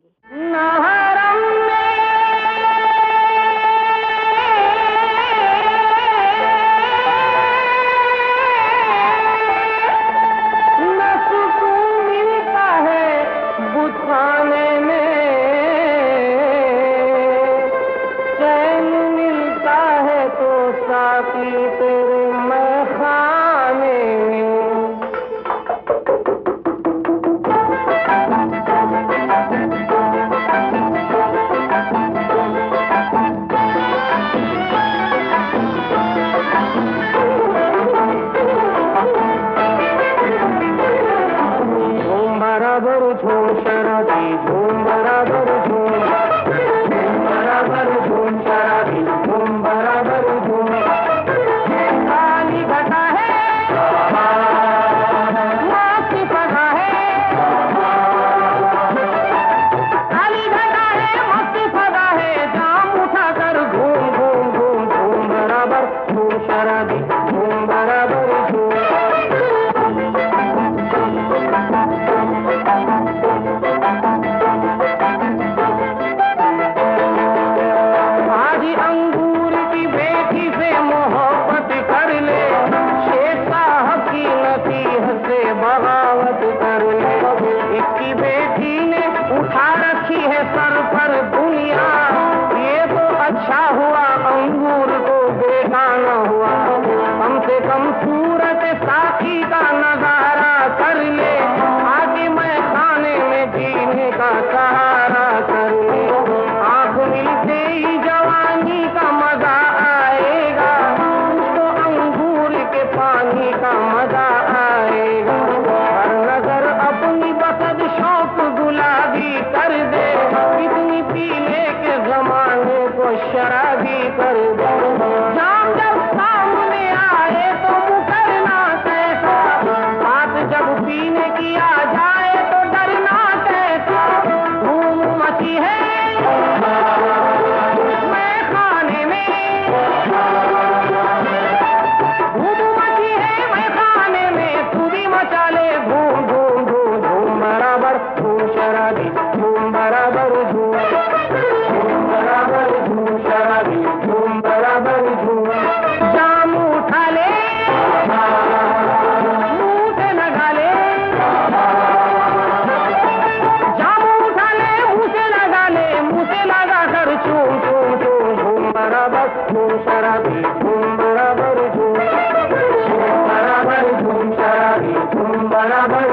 Sunday. No. शराबी शराबी पर जाम जब सामने आए तो मुकरना कैसा बात जब पीने की आ जाए तो डरना कैसा धूम मची है, मैं खाने में। धूम मची है, मैं खाने में। तू मचा ले धूम धूम धूम धूम बराबर। धूम ঝুম সারাবি ঝুম বরাবর ঝুম ঝুম বরাবর ঝুম সারাবি ঝুম বরাবর